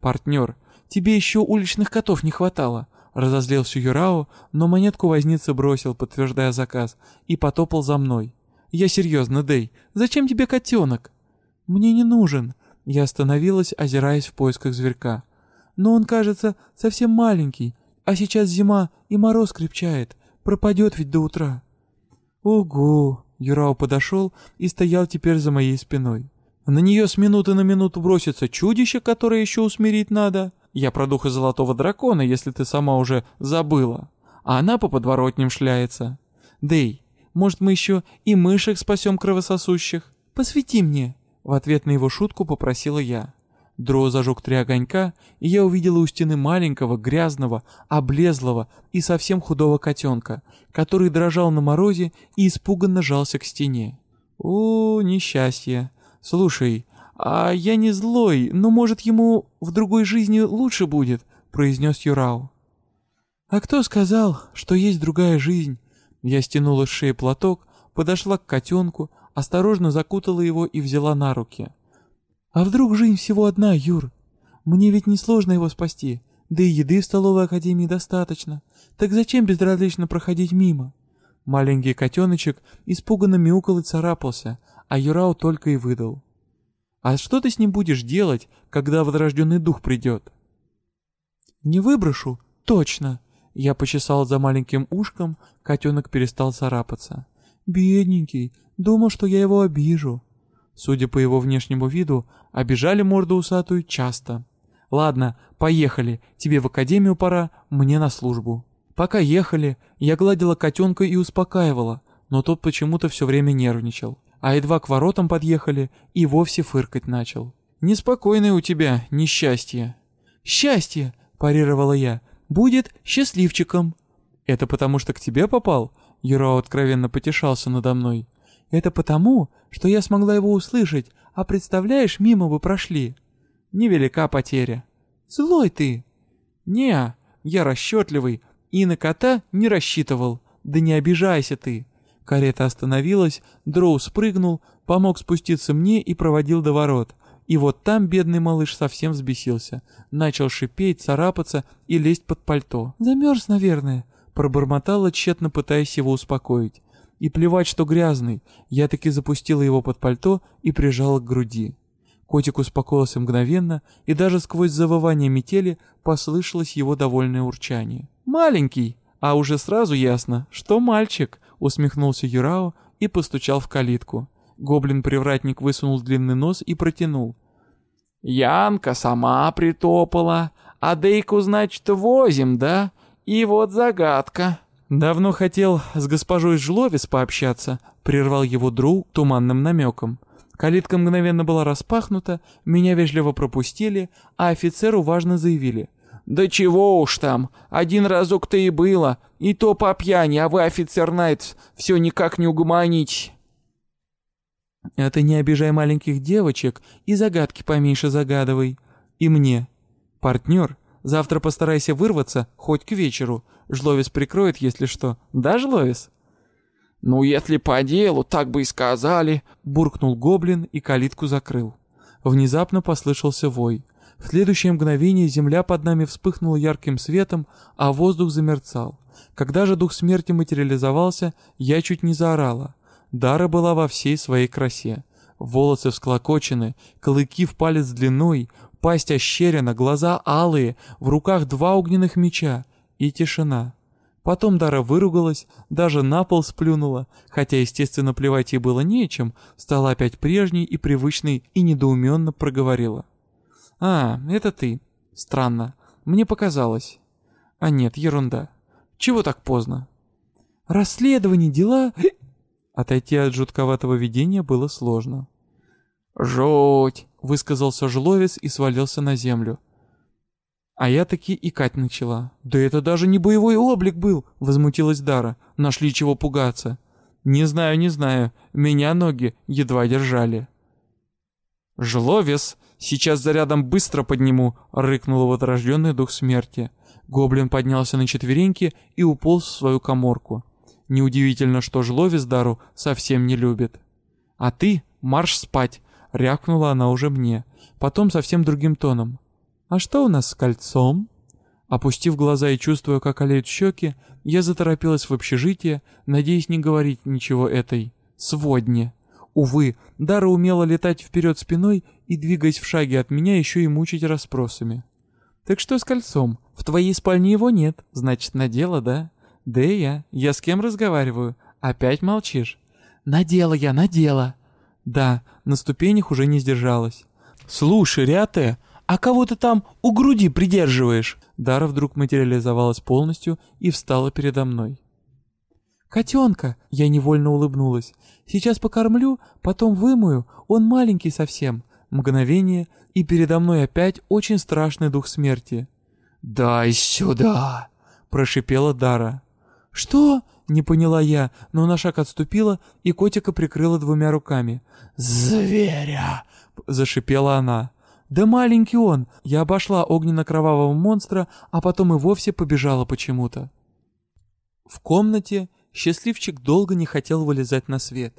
«Партнер, тебе еще уличных котов не хватало!» Разозлился Юрао, но монетку возница бросил, подтверждая заказ, и потопал за мной. «Я серьезно, Дэй, зачем тебе котенок?» «Мне не нужен». Я остановилась, озираясь в поисках зверька. «Но он, кажется, совсем маленький, а сейчас зима и мороз крепчает. Пропадет ведь до утра». «Угу!» Юрао подошел и стоял теперь за моей спиной. «На нее с минуты на минуту бросится чудище, которое еще усмирить надо. Я про духа золотого дракона, если ты сама уже забыла. А она по подворотням шляется. Дэй, может мы еще и мышек спасем кровососущих? Посвети мне!» В ответ на его шутку попросила я. Дро зажег три огонька, и я увидела у стены маленького, грязного, облезлого и совсем худого котенка, который дрожал на морозе и испуганно жался к стене. «О, несчастье! Слушай, а я не злой, но, может, ему в другой жизни лучше будет?» — произнес Юрау. «А кто сказал, что есть другая жизнь?» Я стянула с шеи платок, подошла к котенку, осторожно закутала его и взяла на руки. А вдруг жизнь всего одна, Юр? Мне ведь несложно его спасти, да и еды в столовой академии достаточно. Так зачем безразлично проходить мимо? Маленький котеночек испуганно мяукал и царапался, а Юрау только и выдал. «А что ты с ним будешь делать, когда возрожденный дух придет?» «Не выброшу? Точно!» Я почесал за маленьким ушком, котенок перестал царапаться. «Бедненький, думал, что я его обижу». Судя по его внешнему виду, обижали морду усатую часто. «Ладно, поехали, тебе в академию пора, мне на службу». Пока ехали, я гладила котенка и успокаивала, но тот почему-то все время нервничал. А едва к воротам подъехали, и вовсе фыркать начал. «Неспокойное у тебя несчастье». «Счастье!» – парировала я. «Будет счастливчиком». «Это потому что к тебе попал?» Юрао откровенно потешался надо мной. Это потому, что я смогла его услышать, а представляешь, мимо бы прошли. Невелика потеря. Злой ты. Не, я расчетливый и на кота не рассчитывал. Да не обижайся ты. Карета остановилась, Дроу спрыгнул, помог спуститься мне и проводил до ворот. И вот там бедный малыш совсем взбесился. Начал шипеть, царапаться и лезть под пальто. «Замерз, наверное», — пробормотала, тщетно пытаясь его успокоить. И плевать, что грязный, я таки запустила его под пальто и прижала к груди. Котик успокоился мгновенно, и даже сквозь завывание метели послышалось его довольное урчание. «Маленький!» А уже сразу ясно, что мальчик, усмехнулся Юрао и постучал в калитку. Гоблин-привратник высунул длинный нос и протянул. «Янка сама притопала, а Дейку, значит, возим, да? И вот загадка». «Давно хотел с госпожой Жловис пообщаться», — прервал его друг туманным намеком. Калитка мгновенно была распахнута, меня вежливо пропустили, а офицеру важно заявили. «Да чего уж там, один разок-то и было, и то по пьяни, а вы, офицер Найтс, все никак не угомонить». «Это не обижай маленьких девочек и загадки поменьше загадывай. И мне. Партнер, завтра постарайся вырваться хоть к вечеру, Жловис прикроет, если что. Да, Жловис?» «Ну, если по делу, так бы и сказали», — буркнул гоблин и калитку закрыл. Внезапно послышался вой. В следующее мгновение земля под нами вспыхнула ярким светом, а воздух замерцал. Когда же дух смерти материализовался, я чуть не заорала. Дара была во всей своей красе. Волосы всклокочены, клыки в палец длиной, пасть ощерена, глаза алые, в руках два огненных меча и тишина. Потом Дара выругалась, даже на пол сплюнула, хотя, естественно, плевать ей было нечем, стала опять прежней и привычной и недоуменно проговорила. «А, это ты. Странно. Мне показалось. А нет, ерунда. Чего так поздно?» «Расследование, дела...» Отойти от жутковатого видения было сложно. «Жуть!» — высказался жловец и свалился на землю. А я таки икать начала. «Да это даже не боевой облик был!» — возмутилась Дара. «Нашли чего пугаться!» «Не знаю, не знаю. Меня ноги едва держали». «Жловес, Сейчас зарядом быстро подниму!» — рыкнул возрожденный дух смерти. Гоблин поднялся на четвереньки и уполз в свою коморку. Неудивительно, что Жловис Дару совсем не любит. «А ты марш спать!» — рявкнула она уже мне. Потом совсем другим тоном. «А что у нас с кольцом?» Опустив глаза и чувствуя, как олеют щеки, я заторопилась в общежитие, надеясь не говорить ничего этой «сводне». Увы, Дара умела летать вперед спиной и, двигаясь в шаге от меня, еще и мучить расспросами. «Так что с кольцом? В твоей спальне его нет, значит, надела, да?» «Дэя, я с кем разговариваю? Опять молчишь?» «Надела я, надела!» «Да, на ступенях уже не сдержалась». «Слушай, Ряте, а кого ты там у груди придерживаешь?» Дара вдруг материализовалась полностью и встала передо мной. «Котенка!» — я невольно улыбнулась. «Сейчас покормлю, потом вымою, он маленький совсем». Мгновение, и передо мной опять очень страшный дух смерти. «Дай сюда!» — прошипела Дара. «Что?» — не поняла я, но на шаг отступила и котика прикрыла двумя руками. «Зверя!» — зашипела она. «Да маленький он!» Я обошла огненно-кровавого монстра, а потом и вовсе побежала почему-то. В комнате счастливчик долго не хотел вылезать на свет.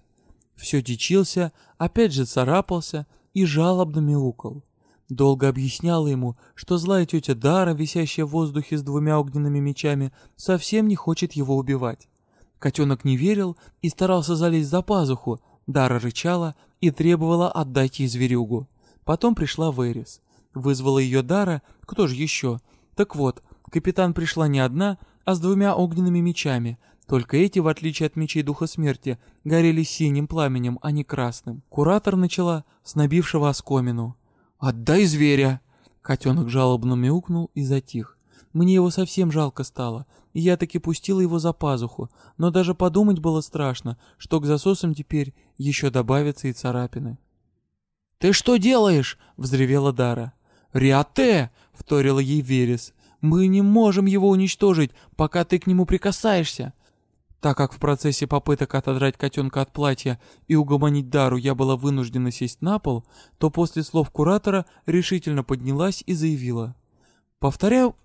Все дичился, опять же царапался и жалобно мяукал. Долго объясняла ему, что злая тетя Дара, висящая в воздухе с двумя огненными мечами, совсем не хочет его убивать. Котенок не верил и старался залезть за пазуху. Дара рычала и требовала отдать ей зверюгу. Потом пришла Верис. Вызвала ее Дара, кто же еще? Так вот, капитан пришла не одна, а с двумя огненными мечами. Только эти, в отличие от мечей Духа Смерти, горели синим пламенем, а не красным. Куратор начала с набившего оскомину. «Отдай зверя!» Котенок жалобно мяукнул и затих. Мне его совсем жалко стало, и я таки пустила его за пазуху, но даже подумать было страшно, что к засосам теперь еще добавятся и царапины. «Ты что делаешь?» — взревела Дара. «Риате!» — вторила ей Верес. «Мы не можем его уничтожить, пока ты к нему прикасаешься!» Так как в процессе попыток отодрать котенка от платья и угомонить Дару я была вынуждена сесть на пол, то после слов куратора решительно поднялась и заявила. «Повторяю,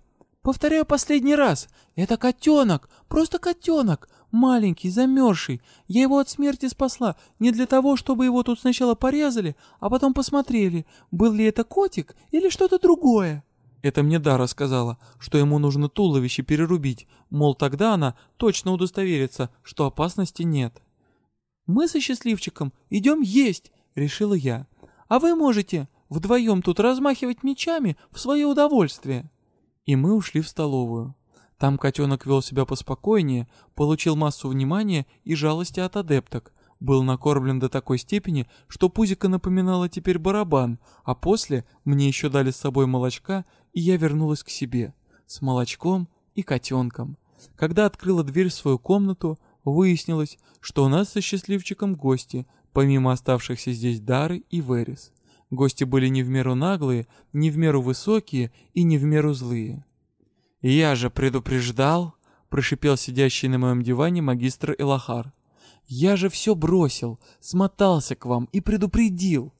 повторяю последний раз, это котенок, просто котенок, маленький, замерзший. Я его от смерти спасла не для того, чтобы его тут сначала порезали, а потом посмотрели, был ли это котик или что-то другое». Это мне Дара сказала, что ему нужно туловище перерубить, мол, тогда она точно удостоверится, что опасности нет. «Мы со счастливчиком идем есть», — решила я. «А вы можете вдвоем тут размахивать мечами в свое удовольствие». И мы ушли в столовую. Там котенок вел себя поспокойнее, получил массу внимания и жалости от адепток, был накормлен до такой степени, что пузико напоминало теперь барабан, а после мне еще дали с собой молочка, и я вернулась к себе с молочком и котенком. Когда открыла дверь в свою комнату, выяснилось, что у нас со счастливчиком гости, помимо оставшихся здесь Дары и Верис. Гости были не в меру наглые, не в меру высокие и не в меру злые. «Я же предупреждал», — прошипел сидящий на моем диване магистр Элахар. «Я же все бросил, смотался к вам и предупредил!»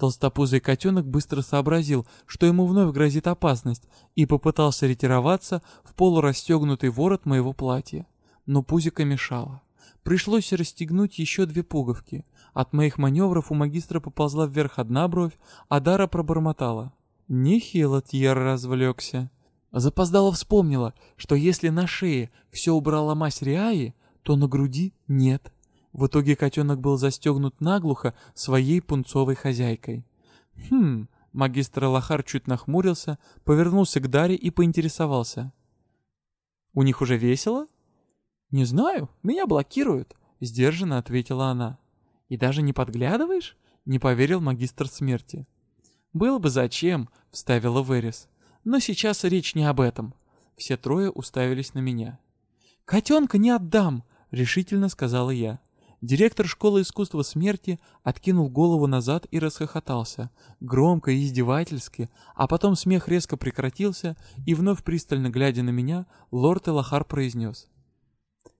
Толстопузый котенок быстро сообразил, что ему вновь грозит опасность, и попытался ретироваться в полурастегнутый ворот моего платья. Но пузико мешало. Пришлось расстегнуть еще две пуговки. От моих маневров у магистра поползла вверх одна бровь, а Дара пробормотала. Нехило Тьер развлекся. Запоздала вспомнила, что если на шее все убрала мазь Риаи, то на груди нет. В итоге котенок был застегнут наглухо своей пунцовой хозяйкой. «Хм...» — магистр Лохар чуть нахмурился, повернулся к Даре и поинтересовался. «У них уже весело?» «Не знаю, меня блокируют», — сдержанно ответила она. «И даже не подглядываешь?» — не поверил магистр смерти. «Было бы зачем», — вставила Верес. «Но сейчас речь не об этом». Все трое уставились на меня. «Котенка не отдам», — решительно сказала я. Директор школы искусства смерти откинул голову назад и расхохотался, громко и издевательски, а потом смех резко прекратился, и вновь пристально глядя на меня, лорд Элахар произнес.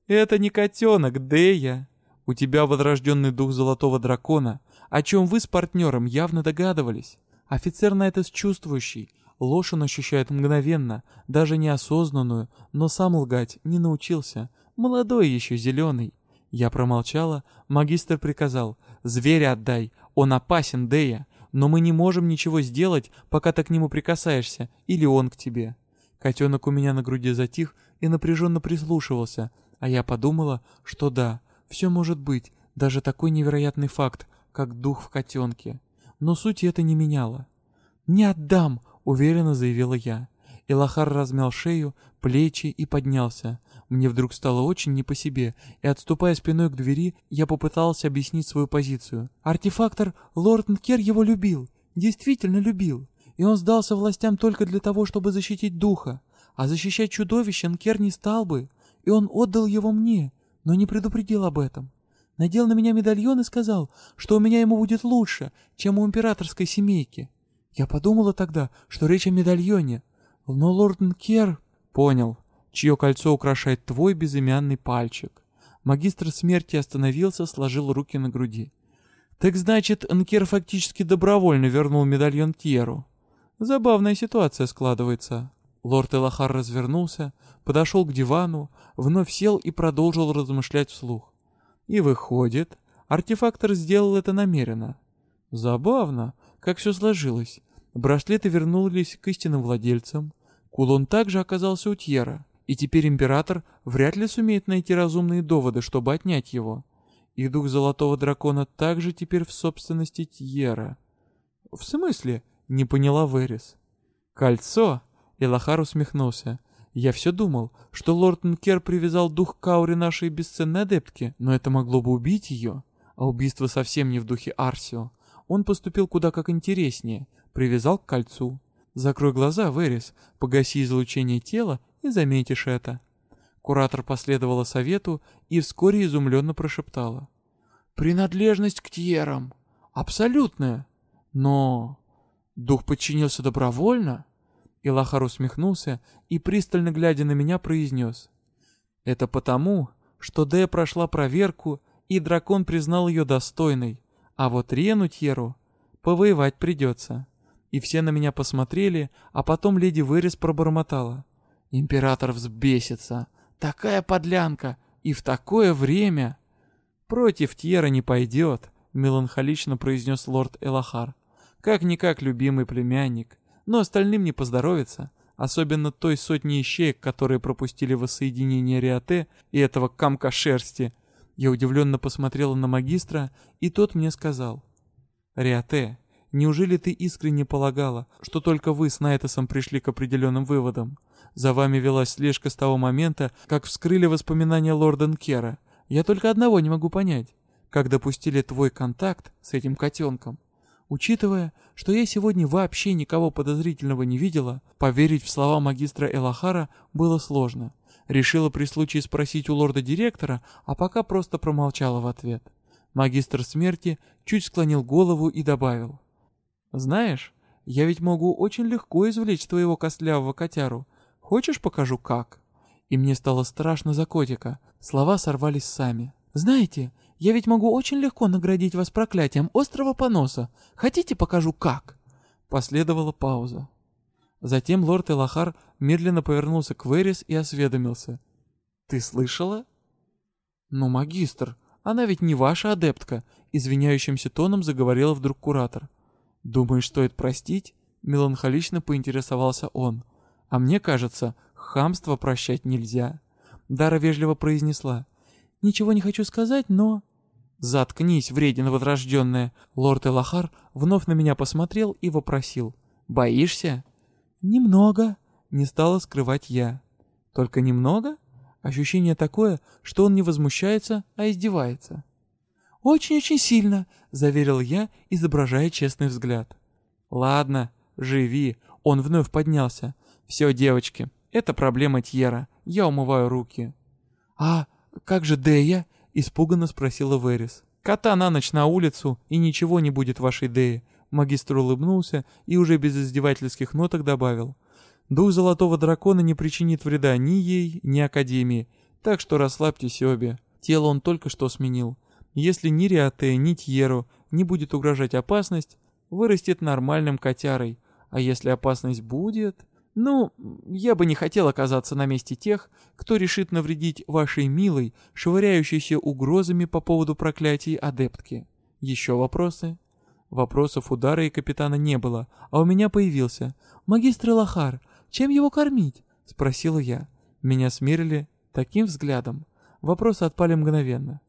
«Это не котенок, Дея. У тебя возрожденный дух золотого дракона, о чем вы с партнером явно догадывались. Офицер на это чувствующий. Ложь он ощущает мгновенно, даже неосознанную, но сам лгать не научился. Молодой еще, зеленый. Я промолчала, магистр приказал. «Зверя отдай, он опасен, Дея, но мы не можем ничего сделать, пока ты к нему прикасаешься, или он к тебе». Котенок у меня на груди затих и напряженно прислушивался, а я подумала, что да, все может быть, даже такой невероятный факт, как дух в котенке. Но суть это не меняло. «Не отдам!» — уверенно заявила я. Илахар размял шею, плечи и поднялся. Мне вдруг стало очень не по себе, и, отступая спиной к двери, я попытался объяснить свою позицию. Артефактор Лорд Нкер его любил, действительно любил, и он сдался властям только для того, чтобы защитить духа. А защищать чудовище Нкер не стал бы, и он отдал его мне, но не предупредил об этом. Надел на меня медальон и сказал, что у меня ему будет лучше, чем у императорской семейки. Я подумала тогда, что речь о медальоне, но лорд Нкер... Понял, чье кольцо украшает твой безымянный пальчик. Магистр смерти остановился, сложил руки на груди. Так значит, Нкер фактически добровольно вернул медальон Тьеру. Забавная ситуация складывается. Лорд Элахар развернулся, подошел к дивану, вновь сел и продолжил размышлять вслух. И выходит, артефактор сделал это намеренно. Забавно, как все сложилось. Браслеты вернулись к истинным владельцам. Кулон также оказался у Тьера, и теперь император вряд ли сумеет найти разумные доводы, чтобы отнять его. И дух Золотого Дракона также теперь в собственности Тьера. «В смысле?» — не поняла Верис. «Кольцо?» — Элахар усмехнулся. «Я все думал, что лорд Нкер привязал дух к ауре нашей бесценной адептки, но это могло бы убить ее, а убийство совсем не в духе Арсио. Он поступил куда как интереснее, привязал к кольцу. Закрой глаза, Верис, погаси излучение тела и заметишь это. Куратор последовала совету и вскоре изумленно прошептала. «Принадлежность к Тьерам. Абсолютная. Но... Дух подчинился добровольно?» Илахар усмехнулся и, пристально глядя на меня, произнес. «Это потому, что Дея прошла проверку, и дракон признал ее достойной. А вот Рену Тьеру повоевать придется. И все на меня посмотрели, а потом леди Вырис пробормотала. Император взбесится. Такая подлянка! И в такое время! Против Тьера не пойдет, меланхолично произнес лорд Элахар. Как-никак любимый племянник. Но остальным не поздоровится. Особенно той сотни ищеек, которые пропустили воссоединение Риате и этого камка шерсти, я удивленно посмотрела на магистра, и тот мне сказал. «Риате, неужели ты искренне полагала, что только вы с Найтосом пришли к определенным выводам? За вами велась слежка с того момента, как вскрыли воспоминания лорда Нкера. Я только одного не могу понять. Как допустили твой контакт с этим котенком? Учитывая, что я сегодня вообще никого подозрительного не видела, поверить в слова магистра Элахара было сложно. Решила при случае спросить у лорда-директора, а пока просто промолчала в ответ. Магистр смерти чуть склонил голову и добавил. «Знаешь, я ведь могу очень легко извлечь твоего костлявого котяру. Хочешь, покажу как?» И мне стало страшно за котика. Слова сорвались сами. «Знаете, я ведь могу очень легко наградить вас проклятием острого поноса. Хотите, покажу как?» Последовала пауза. Затем лорд Элахар медленно повернулся к Верис и осведомился. «Ты слышала?» «Ну, магистр, она ведь не ваша адептка», — извиняющимся тоном заговорила вдруг куратор. «Думаешь, стоит простить?» — меланхолично поинтересовался он. «А мне кажется, хамство прощать нельзя». Дара вежливо произнесла. «Ничего не хочу сказать, но...» «Заткнись, вредина возрожденная!» Лорд Элахар вновь на меня посмотрел и вопросил. «Боишься?» «Немного», — не стала скрывать я. «Только немного?» Ощущение такое, что он не возмущается, а издевается. «Очень-очень сильно», — заверил я, изображая честный взгляд. «Ладно, живи», — он вновь поднялся. «Все, девочки, это проблема Тьера, я умываю руки». «А как же Дея?» — испуганно спросила Верис. «Кота на ночь на улицу, и ничего не будет вашей Деи. Магистр улыбнулся и уже без издевательских ноток добавил. «Дух Золотого Дракона не причинит вреда ни ей, ни Академии, так что расслабьтесь обе. Тело он только что сменил. Если ни Риате, ни Тьеру не будет угрожать опасность, вырастет нормальным котярой. А если опасность будет... Ну, я бы не хотел оказаться на месте тех, кто решит навредить вашей милой, швыряющейся угрозами по поводу проклятий адептки. Еще вопросы? Вопросов у Дары и капитана не было, а у меня появился. «Магистр Лохар, чем его кормить?» — спросила я. Меня смерили таким взглядом. Вопросы отпали мгновенно.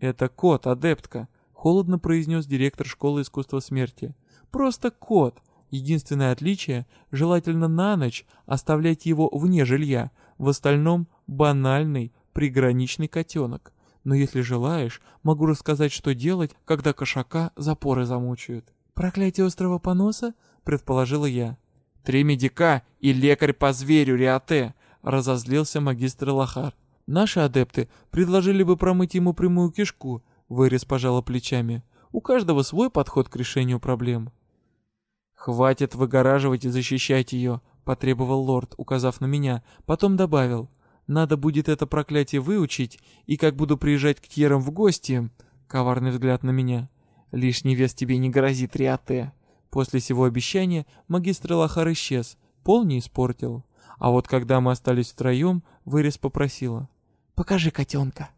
«Это кот, адептка», — холодно произнес директор школы искусства смерти. «Просто кот. Единственное отличие — желательно на ночь оставлять его вне жилья. В остальном — банальный, приграничный котенок. Но если желаешь, могу рассказать, что делать, когда кошака запоры замучают». «Проклятие острого поноса?» — предположила я. «Три медика и лекарь по зверю Риате!» — разозлился магистр Лохар. «Наши адепты предложили бы промыть ему прямую кишку», — вырез пожала плечами. «У каждого свой подход к решению проблем». «Хватит выгораживать и защищать ее», — потребовал лорд, указав на меня, потом добавил. Надо будет это проклятие выучить, и как буду приезжать к Тьерам в гости... Коварный взгляд на меня. Лишний вес тебе не грозит, Риате. После сего обещания магистр Лохар исчез, пол не испортил. А вот когда мы остались втроем, вырез попросила. «Покажи котенка».